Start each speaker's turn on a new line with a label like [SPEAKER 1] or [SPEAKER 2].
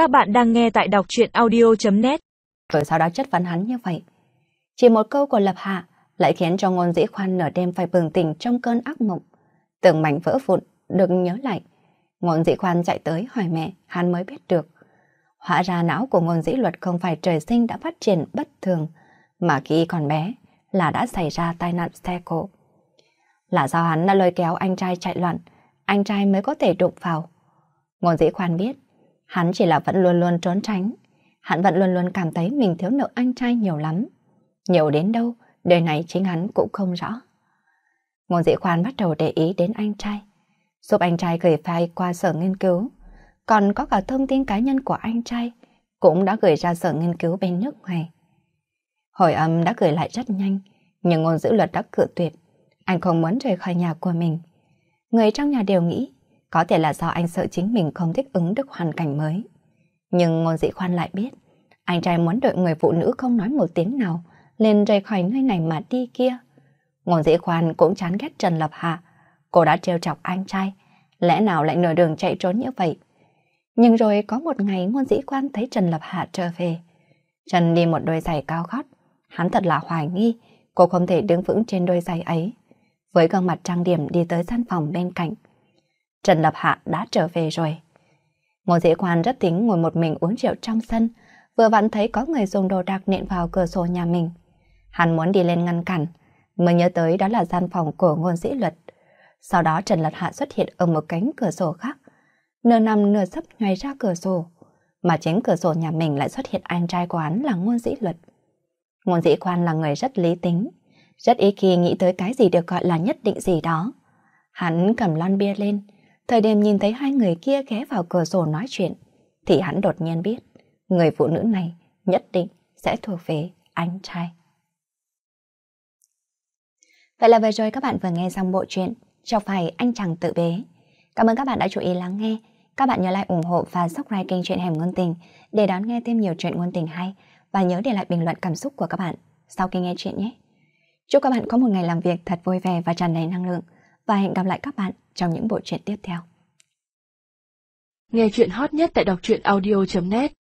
[SPEAKER 1] Các bạn đang nghe tại đọc truyện audio.net
[SPEAKER 2] Rồi sau đó chất vấn hắn như vậy. Chỉ một câu của Lập Hạ lại khiến cho ngôn dĩ khoan nửa đêm phải bừng tỉnh trong cơn ác mộng. Tưởng mảnh vỡ vụn được nhớ lại. Ngôn dĩ khoan chạy tới hỏi mẹ, hắn mới biết được. Hóa ra não của ngôn dĩ luật không phải trời sinh đã phát triển bất thường, mà khi còn bé là đã xảy ra tai nạn xe cộ. Là do hắn đã lôi kéo anh trai chạy loạn, anh trai mới có thể đụng vào. Ngôn dĩ khoan biết, hắn chỉ là vẫn luôn luôn trốn tránh. Hắn vẫn luôn luôn cảm thấy mình thiếu nợ anh trai nhiều lắm. Nhiều đến đâu, đời này chính hắn cũng không rõ. Ngôn dĩ khoan bắt đầu để ý đến anh trai, giúp anh trai gửi file qua sở nghiên cứu. Còn có cả thông tin cá nhân của anh trai, cũng đã gửi ra sở nghiên cứu bên nước ngoài. Hồi âm đã gửi lại rất nhanh, nhưng ngôn dữ luật đã cự tuyệt. Anh không muốn rời khỏi nhà của mình. Người trong nhà đều nghĩ, có thể là do anh sợ chính mình không thích ứng được hoàn cảnh mới. Nhưng ngôn dị khoan lại biết, anh trai muốn đợi người phụ nữ không nói một tiếng nào, liền rời khỏi nơi này mà đi kia. Ngôn dĩ khoan cũng chán ghét Trần Lập Hạ. Cô đã trêu chọc anh trai, lẽ nào lại nửa đường chạy trốn như vậy? Nhưng rồi có một ngày ngôn dĩ khoan thấy Trần Lập Hạ trở về. Trần đi một đôi giày cao gót. Hắn thật là hoài nghi, cô không thể đứng vững trên đôi giày ấy. Với gương mặt trang điểm đi tới gian phòng bên cạnh. Trần Lập Hạ đã trở về rồi. Ngôn dĩ Quan rất tính ngồi một mình uống rượu trong sân, vừa vặn thấy có người dùng đồ đạc nện vào cửa sổ nhà mình. Hắn muốn đi lên ngăn cản, mới nhớ tới đó là gian phòng của ngôn dĩ luật. Sau đó Trần Lật Hạ xuất hiện ở một cánh cửa sổ khác, nửa nằm nửa sấp nhoay ra cửa sổ, mà chính cửa sổ nhà mình lại xuất hiện anh trai của hắn là ngôn dĩ luật. Ngôn dĩ Quan là người rất lý tính, rất ý khi nghĩ tới cái gì được gọi là nhất định gì đó. Hắn cầm lon bia lên, thời điểm nhìn thấy hai người kia ghé vào cửa sổ nói chuyện, thì hắn đột nhiên biết, người phụ nữ này nhất định sẽ thuộc về anh trai. Vậy là vừa rồi các bạn vừa nghe xong bộ truyện Chọc phải anh chàng tự bế. Cảm ơn các bạn đã chú ý lắng nghe. Các bạn nhớ like ủng hộ và subscribe kênh truyện Hẻm Ngôn Tình để đón nghe thêm nhiều chuyện ngôn tình hay và nhớ để lại bình luận cảm xúc của các bạn sau khi nghe chuyện nhé. Chúc các bạn có một ngày làm việc thật vui vẻ và tràn đầy năng lượng và hẹn gặp lại các bạn trong những bộ truyện tiếp theo.
[SPEAKER 1] Nghe chuyện hot nhất tại đọc truyện audio.net